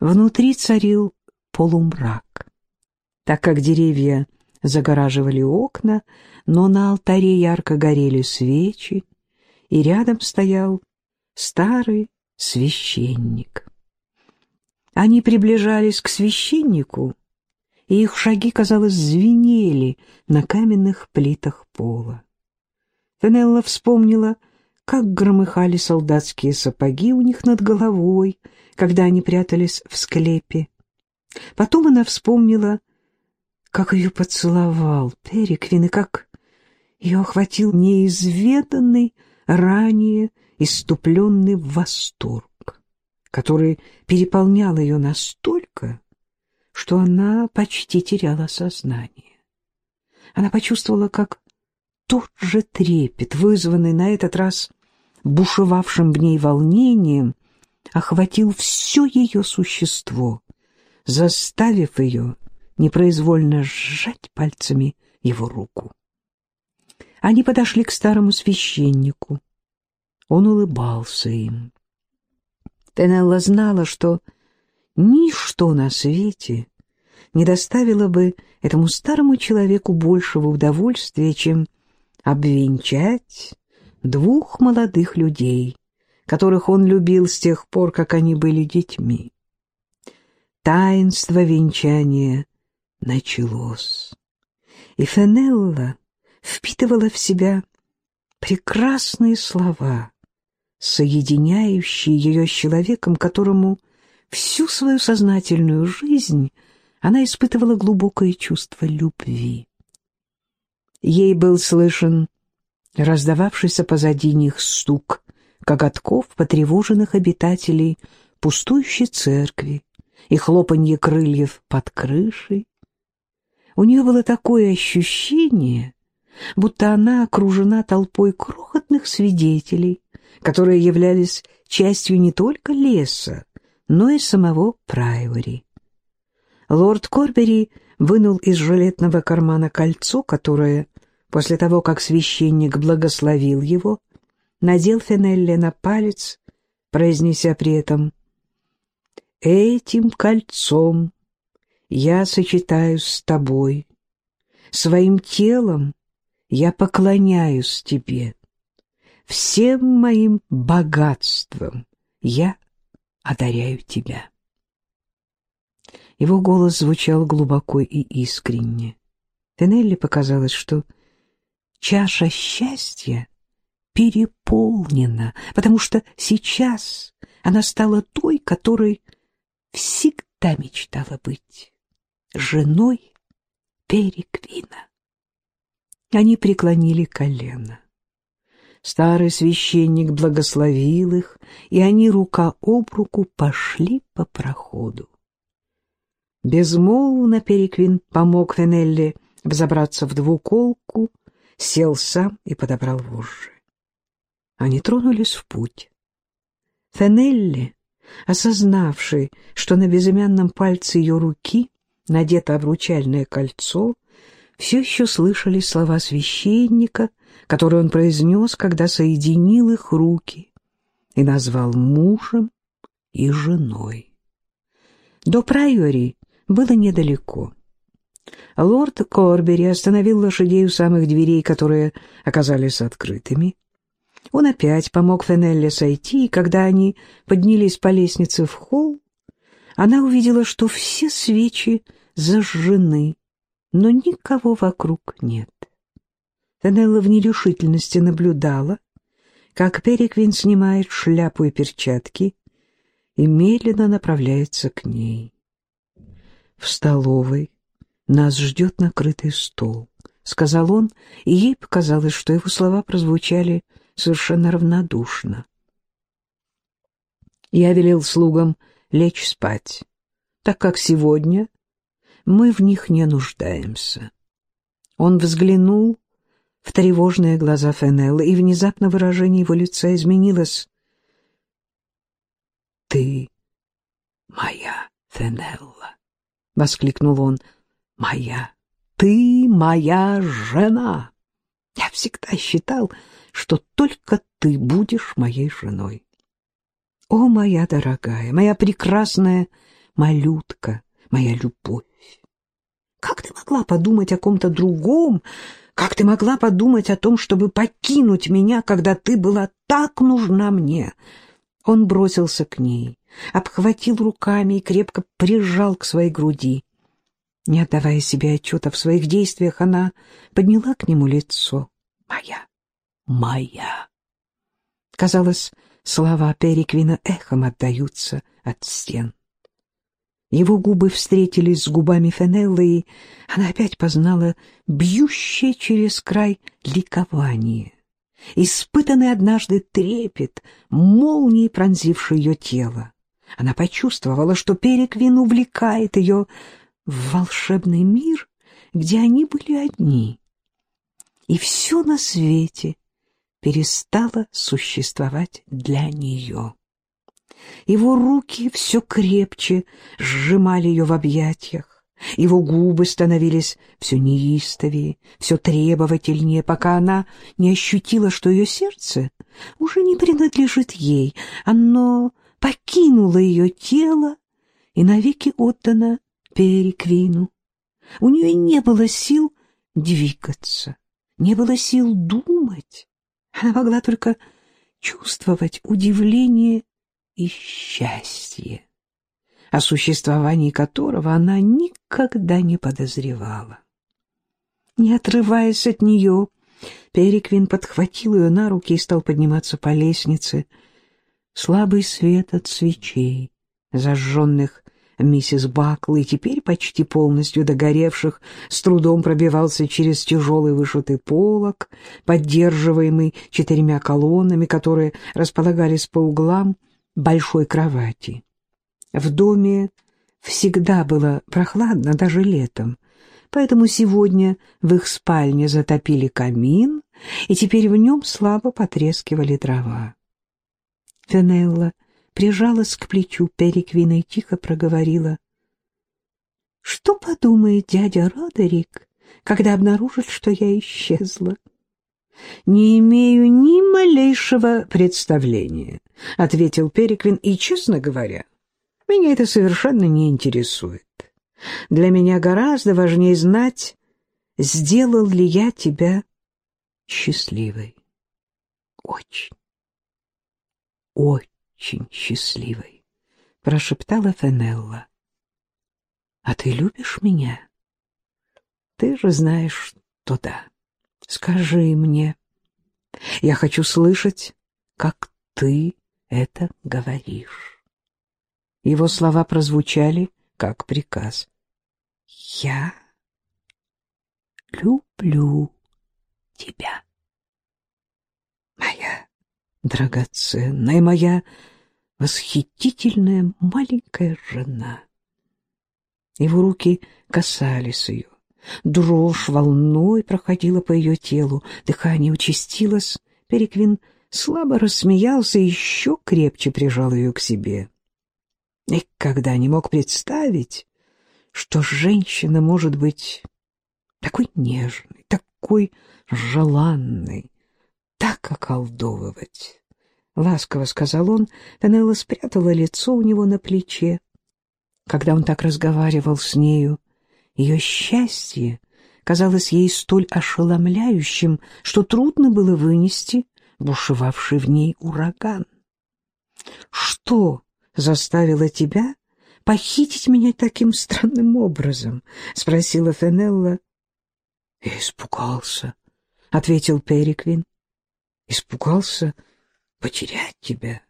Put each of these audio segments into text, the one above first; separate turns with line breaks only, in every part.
Внутри царил полумрак, так как деревья загораживали окна, но на алтаре ярко горели свечи, и рядом стоял старый священник. Они приближались к священнику, и их шаги, казалось, звенели на каменных плитах пола. Фенелла вспомнила, как громыхали солдатские сапоги у них над головой, когда они прятались в склепе. Потом она вспомнила, как ее поцеловал Переквин, и как ее охватил неизведанный ранее иступленный восторг, который переполнял ее настолько, что она почти теряла сознание. Она почувствовала, как тот же трепет, вызванный на этот раз бушевавшим в ней волнением, охватил все ее существо, заставив ее непроизвольно сжать пальцами его руку. Они подошли к старому священнику. Он улыбался им. Тенелла знала, что ничто на свете не доставило бы этому старому человеку большего удовольствия, чем обвенчать двух молодых людей, которых он любил с тех пор, как они были детьми. Таинство венчания началось, и Фенелла впитывала в себя прекрасные слова, соединяющие ее с человеком, которому всю свою сознательную жизнь она испытывала глубокое чувство любви. Ей был слышен раздававшийся позади них стук коготков потревоженных обитателей пустующей церкви и хлопанье крыльев под крышей. У нее было такое ощущение, будто она окружена толпой крохотных свидетелей, которые являлись частью не только леса, но и самого Прайори. Лорд Корбери вынул из жилетного кармана кольцо, которое, после того, как священник благословил его, надел Фенелле на палец, произнеся при этом «Этим кольцом я сочетаюсь с тобой, своим телом я поклоняюсь тебе, всем моим богатством я одаряю тебя». Его голос звучал глубоко и искренне. Фенелли показалось, что чаша счастья переполнена, потому что сейчас она стала той, которой всегда мечтала быть, женой Переквина. Они преклонили колено. Старый священник благословил их, и они рука об руку пошли по проходу. Безмолвно Переквин помог Фенелле взобраться в двуколку, сел сам и подобрал вожжи. Они тронулись в путь. Фенелли, осознавший, что на безымянном пальце ее руки надето обручальное кольцо, все еще слышали слова священника, которые он произнес, когда соединил их руки и назвал мужем и женой. До Прайори было недалеко. Лорд Корбери остановил лошадей у самых дверей, которые оказались открытыми. Он опять помог Фенелле сойти, и когда они поднялись по лестнице в холл, она увидела, что все свечи зажжены, но никого вокруг нет. Фенелла в нерешительности наблюдала, как Переквин снимает шляпу и перчатки и медленно направляется к ней. В столовой нас ждет накрытый стол, — сказал он, и ей показалось, что его слова прозвучали совершенно равнодушно. Я велел слугам лечь спать, так как сегодня мы в них не нуждаемся. Он взглянул в тревожные глаза Фенеллы, и внезапно выражение его лица изменилось. «Ты моя Фенелла!» — воскликнул он. «Моя! Ты моя жена!» Я всегда считал, что только ты будешь моей женой. О, моя дорогая, моя прекрасная малютка, моя любовь. Как ты могла подумать о ком-то другом? Как ты могла подумать о том, чтобы покинуть меня, когда ты была так нужна мне?» Он бросился к ней, обхватил руками и крепко прижал к своей груди. Не отдавая себе отчета в своих действиях, она подняла к нему лицо. «Моя! Моя!» Казалось, слова Переквина эхом отдаются от стен. Его губы встретились с губами Фенеллы, и она опять познала бьющее через край ликование, испытанный однажды трепет, молнией пронзивший ее тело. Она почувствовала, что Переквин увлекает ее в волшебный мир, где они были одни. И все на свете перестало существовать для нее. Его руки все крепче сжимали ее в объятиях, его губы становились все неистовее, все требовательнее, пока она не ощутила, что ее сердце уже не принадлежит ей, оно покинуло ее тело и навеки отдано Переквину. У нее не было сил двигаться, не было сил думать. Она могла только чувствовать удивление и счастье, о существовании которого она никогда не подозревала. Не отрываясь от нее, Переквин подхватил ее на руки и стал подниматься по лестнице. Слабый свет от свечей, зажженных миссис Бакл и теперь почти полностью догоревших, с трудом пробивался через тяжелый вышитый полог, поддерживаемый четырьмя колоннами, которые располагались по углам большой кровати. В доме всегда было прохладно, даже летом, поэтому сегодня в их спальне затопили камин, и теперь в нем слабо потрескивали дрова. Фенелла прижалась к плечу Переквина и тихо проговорила. — Что подумает дядя Родерик, когда обнаружит, что я исчезла? — Не имею ни малейшего представления, — ответил Переквин, — и, честно говоря, меня это совершенно не интересует. Для меня гораздо важнее знать, сделал ли я тебя счастливой. Очень, очень очень счастливой, — прошептала Фенелла. — А ты любишь меня? Ты же знаешь, что да. Скажи мне. Я хочу слышать, как ты это говоришь. Его слова прозвучали, как приказ. Я люблю тебя. Моя драгоценная, моя восхитительная маленькая жена. Его руки касались ее. Дрожь волной проходила по ее телу, дыхание участилось. Переквин слабо рассмеялся и еще крепче прижал ее к себе. Никогда не мог представить, что женщина может быть такой нежной, такой желанной, так околдовывать. — ласково сказал он. Пенелла спрятала лицо у него на плече. Когда он так разговаривал с нею, ее счастье казалось ей столь ошеломляющим, что трудно было вынести бушевавший в ней ураган. «Что заставило тебя похитить меня таким странным образом?» — спросила Фенелла. «Я испугался», — ответил Переквин. «Испугался?» Потерять тебя.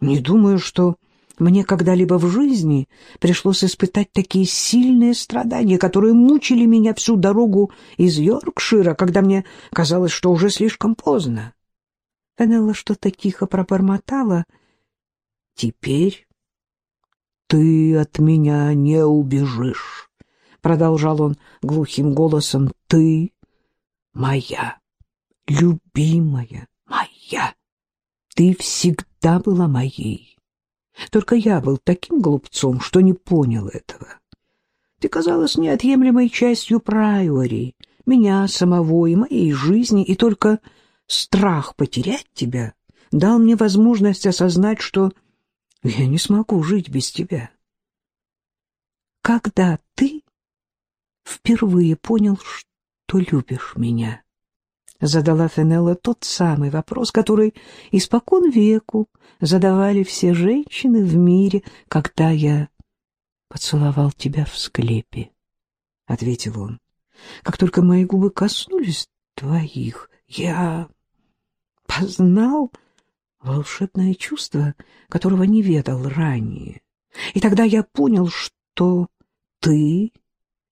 Не думаю, что мне когда-либо в жизни пришлось испытать такие сильные страдания, которые мучили меня всю дорогу из Йоркшира, когда мне казалось, что уже слишком поздно. Фенелла что-то тихо пробормотала. «Теперь ты от меня не убежишь», — продолжал он глухим голосом. «Ты моя, любимая, моя». Ты всегда была моей. Только я был таким глупцом, что не понял этого. Ты казалась неотъемлемой частью Прайори, меня самого и моей жизни, и только страх потерять тебя дал мне возможность осознать, что я не смогу жить без тебя. когда ты впервые понял, что любишь меня? Задала Фенелла тот самый вопрос, который испокон веку задавали все женщины в мире, когда я поцеловал тебя в склепе, — ответил он. Как только мои губы коснулись твоих, я познал волшебное чувство, которого не ведал ранее. И тогда я понял, что ты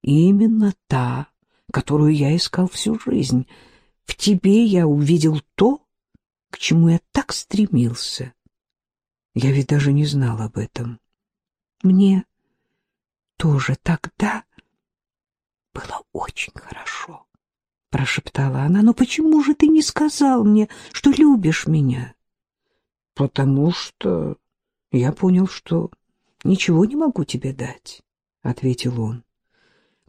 именно та, которую я искал всю жизнь. В тебе я увидел то, к чему я так стремился. Я ведь даже не знал об этом. Мне тоже тогда было очень хорошо, — прошептала она. Но почему же ты не сказал мне, что любишь меня? Потому что я понял, что ничего не могу тебе дать, — ответил он.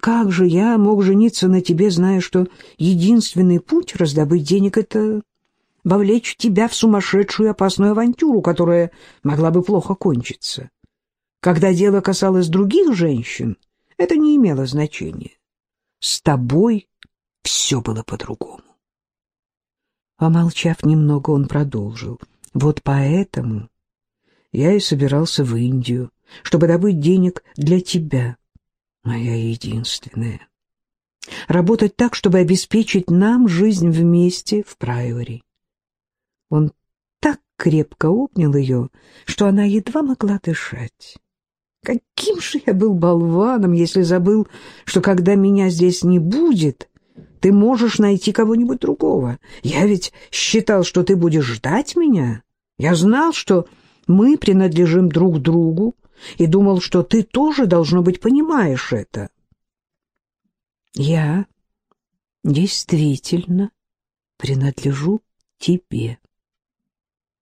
Как же я мог жениться на тебе, зная, что единственный путь раздобыть денег — это вовлечь тебя в сумасшедшую опасную авантюру, которая могла бы плохо кончиться? Когда дело касалось других женщин, это не имело значения. С тобой все было по-другому. Помолчав немного, он продолжил. Вот поэтому я и собирался в Индию, чтобы добыть денег для тебя, моя единственная. Работать так, чтобы обеспечить нам жизнь вместе в Прайори. Он так крепко обнял ее, что она едва могла дышать. Каким же я был болваном, если забыл, что когда меня здесь не будет, ты можешь найти кого-нибудь другого. Я ведь считал, что ты будешь ждать меня. Я знал, что мы принадлежим друг другу, и думал, что ты тоже, должно быть, понимаешь это. Я действительно принадлежу тебе.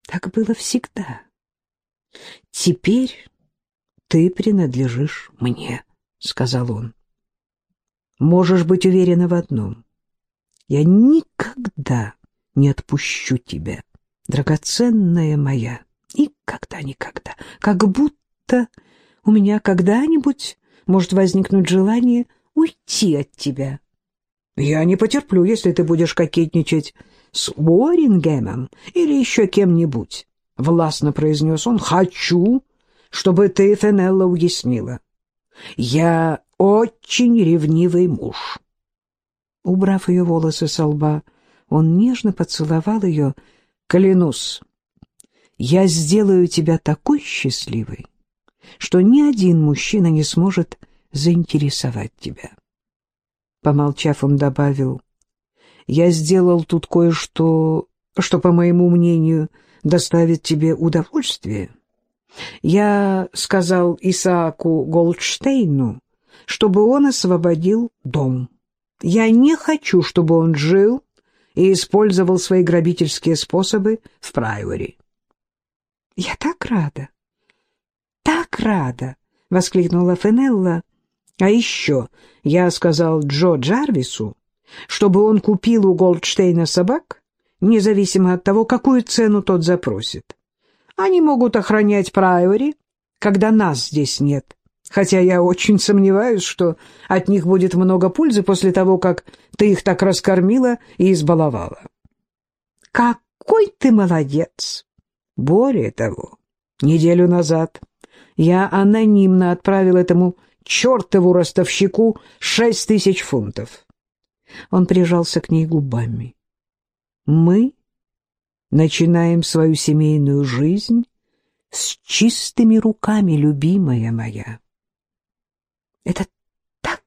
Так было всегда. Теперь ты принадлежишь мне, — сказал он. Можешь быть уверена в одном. Я никогда не отпущу тебя, драгоценная моя. Никогда-никогда. Как будто у меня когда-нибудь может возникнуть желание уйти от тебя. Я не потерплю, если ты будешь кокетничать с Уоррингемом или еще кем-нибудь. Властно произнес он. Хочу, чтобы ты, Фенелла, уяснила. Я очень ревнивый муж. Убрав ее волосы со лба, он нежно поцеловал ее. Клянусь, я сделаю тебя такой счастливой, что ни один мужчина не сможет заинтересовать тебя. Помолчав, он добавил, я сделал тут кое-что, что, по моему мнению, доставит тебе удовольствие. Я сказал Исааку Голдштейну, чтобы он освободил дом. Я не хочу, чтобы он жил и использовал свои грабительские способы в Прайори. — Я так рада, так рада! — воскликнула Фенелла. — А еще я сказал Джо Джарвису, чтобы он купил у Голдштейна собак, независимо от того, какую цену тот запросит. Они могут охранять Прайори, когда нас здесь нет, хотя я очень сомневаюсь, что от них будет много пользы после того, как ты их так раскормила и избаловала. Какой ты молодец! Более того, неделю назад я анонимно отправил этому чертову ростовщику шесть тысяч фунтов. Он прижался к ней губами. Мы начинаем свою семейную жизнь с чистыми руками, любимая моя. Это так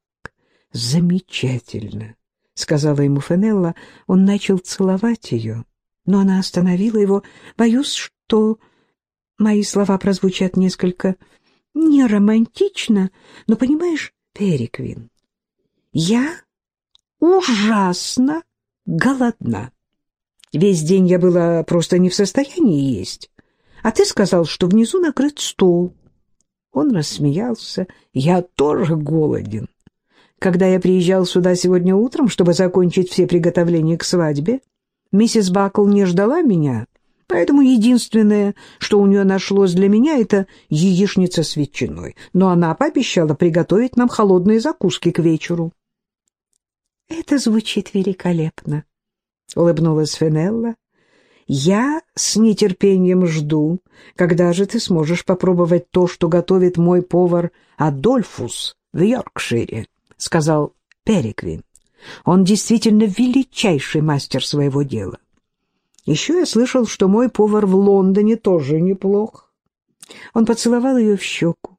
замечательно, — сказала ему Фенелла. Он начал целовать ее, но она остановила его. Боюсь, что мои слова прозвучат несколько не романтично, но, понимаешь, Переквин, я ужасно голодна. Весь день я была просто не в состоянии есть. А ты сказал, что внизу накрыт стол. Он рассмеялся. Я тоже голоден. Когда я приезжал сюда сегодня утром, чтобы закончить все приготовления к свадьбе, миссис Бакл не ждала меня, Поэтому единственное, что у нее нашлось для меня, это яичница с ветчиной. Но она пообещала приготовить нам холодные закуски к вечеру. — Это звучит великолепно, — улыбнулась Фенелла. — Я с нетерпением жду, когда же ты сможешь попробовать то, что готовит мой повар Адольфус в Йоркшире, — сказал Переквин. Он действительно величайший мастер своего дела. Еще я слышал, что мой повар в Лондоне тоже неплох. Он поцеловал ее в щеку.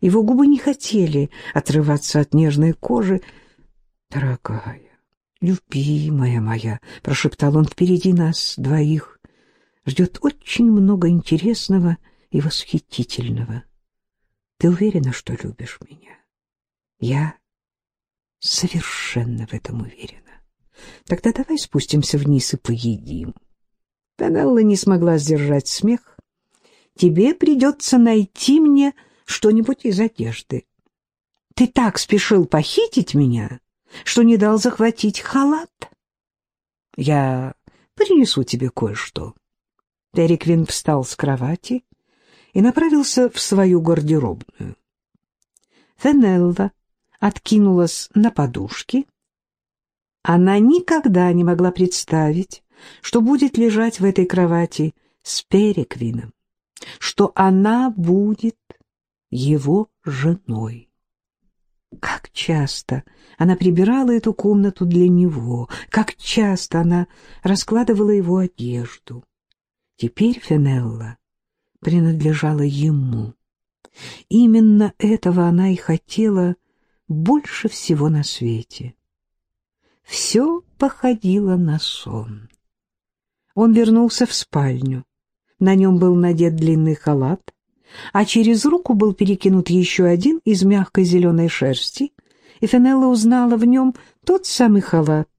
Его губы не хотели отрываться от нежной кожи. «Дорогая, любимая моя», — прошептал он впереди нас двоих, — «ждет очень много интересного и восхитительного. Ты уверена, что любишь меня?» «Я совершенно в этом уверена. Тогда давай спустимся вниз и поедим». Пенелла не смогла сдержать смех. «Тебе придется найти мне что-нибудь из одежды. Ты так спешил похитить меня, что не дал захватить халат. Я принесу тебе кое-что». Переквин встал с кровати и направился в свою гардеробную. Фенелла откинулась на подушки. Она никогда не могла представить, что будет лежать в этой кровати с Переквином, что она будет его женой. Как часто она прибирала эту комнату для него, как часто она раскладывала его одежду. Теперь Фенелла принадлежала ему. Именно этого она и хотела больше всего на свете. Все походило на сон. Он вернулся в спальню. На нем был надет длинный халат, а через руку был перекинут еще один из мягкой зеленой шерсти, и Фенелла узнала в нем тот самый халат,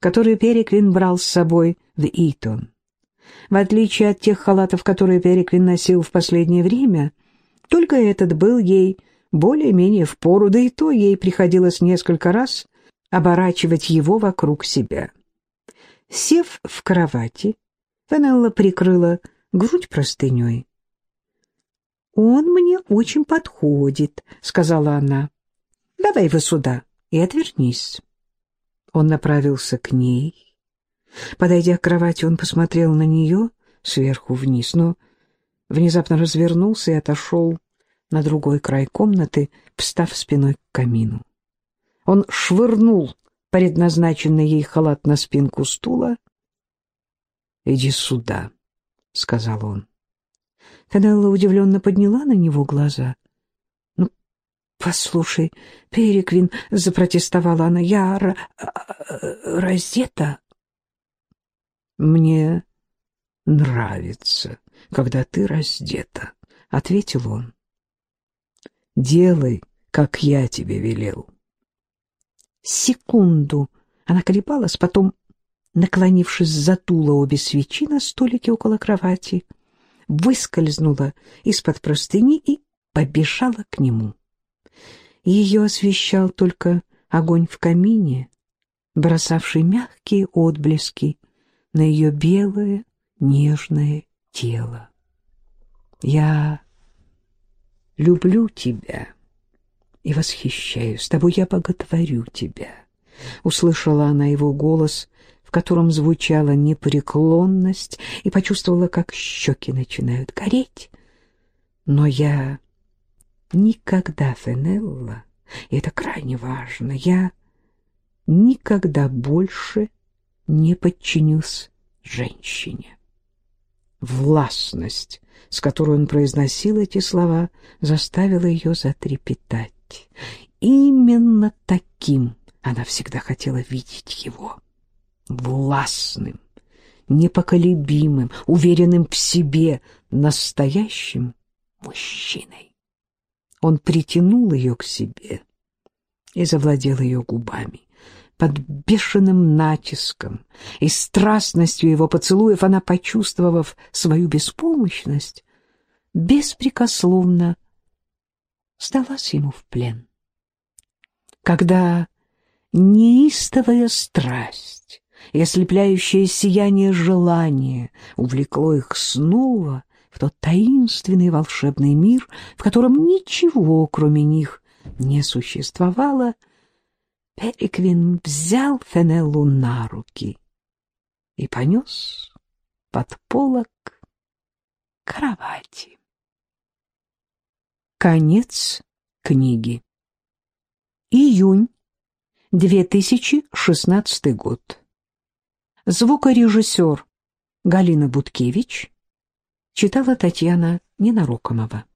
который Переквин брал с собой в Итон. В отличие от тех халатов, которые Переквин носил в последнее время, только этот был ей более-менее впору, да и то ей приходилось несколько раз оборачивать его вокруг себя. Сев в кровати, Фенелла прикрыла грудь простыней. «Он мне очень подходит», — сказала она. «Давай вы сюда и отвернись». Он направился к ней. Подойдя к кровати, он посмотрел на нее сверху вниз, но внезапно развернулся и отошел на другой край комнаты, встав спиной к камину. Он швырнул предназначенный ей халат на спинку стула. «Иди сюда», — сказал он. Фенелла удивленно подняла на него глаза. «Ну, послушай, Переквин», — запротестовала она, — «я раздета». «Мне нравится, когда ты раздета», — ответил он. «Делай, как я тебе велел». Секунду она колебалась, потом, наклонившись за тула обе свечи на столике около кровати, выскользнула из-под простыни и побежала к нему. Ее освещал только огонь в камине, бросавший мягкие отблески на ее белое нежное тело. «Я люблю тебя», и восхищаюсь тобой, я боготворю тебя. Услышала она его голос, в котором звучала непреклонность, и почувствовала, как щеки начинают гореть. Но я никогда, Фенелла, и это крайне важно, я никогда больше не подчинюсь женщине. Властность, с которой он произносил эти слова, заставила ее затрепетать быть. Именно таким она всегда хотела видеть его. Властным, непоколебимым, уверенным в себе, настоящим мужчиной. Он притянул ее к себе и завладел ее губами. Под бешеным натиском и страстностью его поцелуев она, почувствовав свою беспомощность, беспрекословно сдалась ему в плен. Когда неистовая страсть и ослепляющее сияние желания увлекло их снова в тот таинственный волшебный мир, в котором ничего, кроме них, не существовало, Переквин взял Фенеллу на руки и понес под полок кровати. Конец книги. Июнь 2016 год. Звукорежиссер Галина Буткевич читала Татьяна Ненарокомова.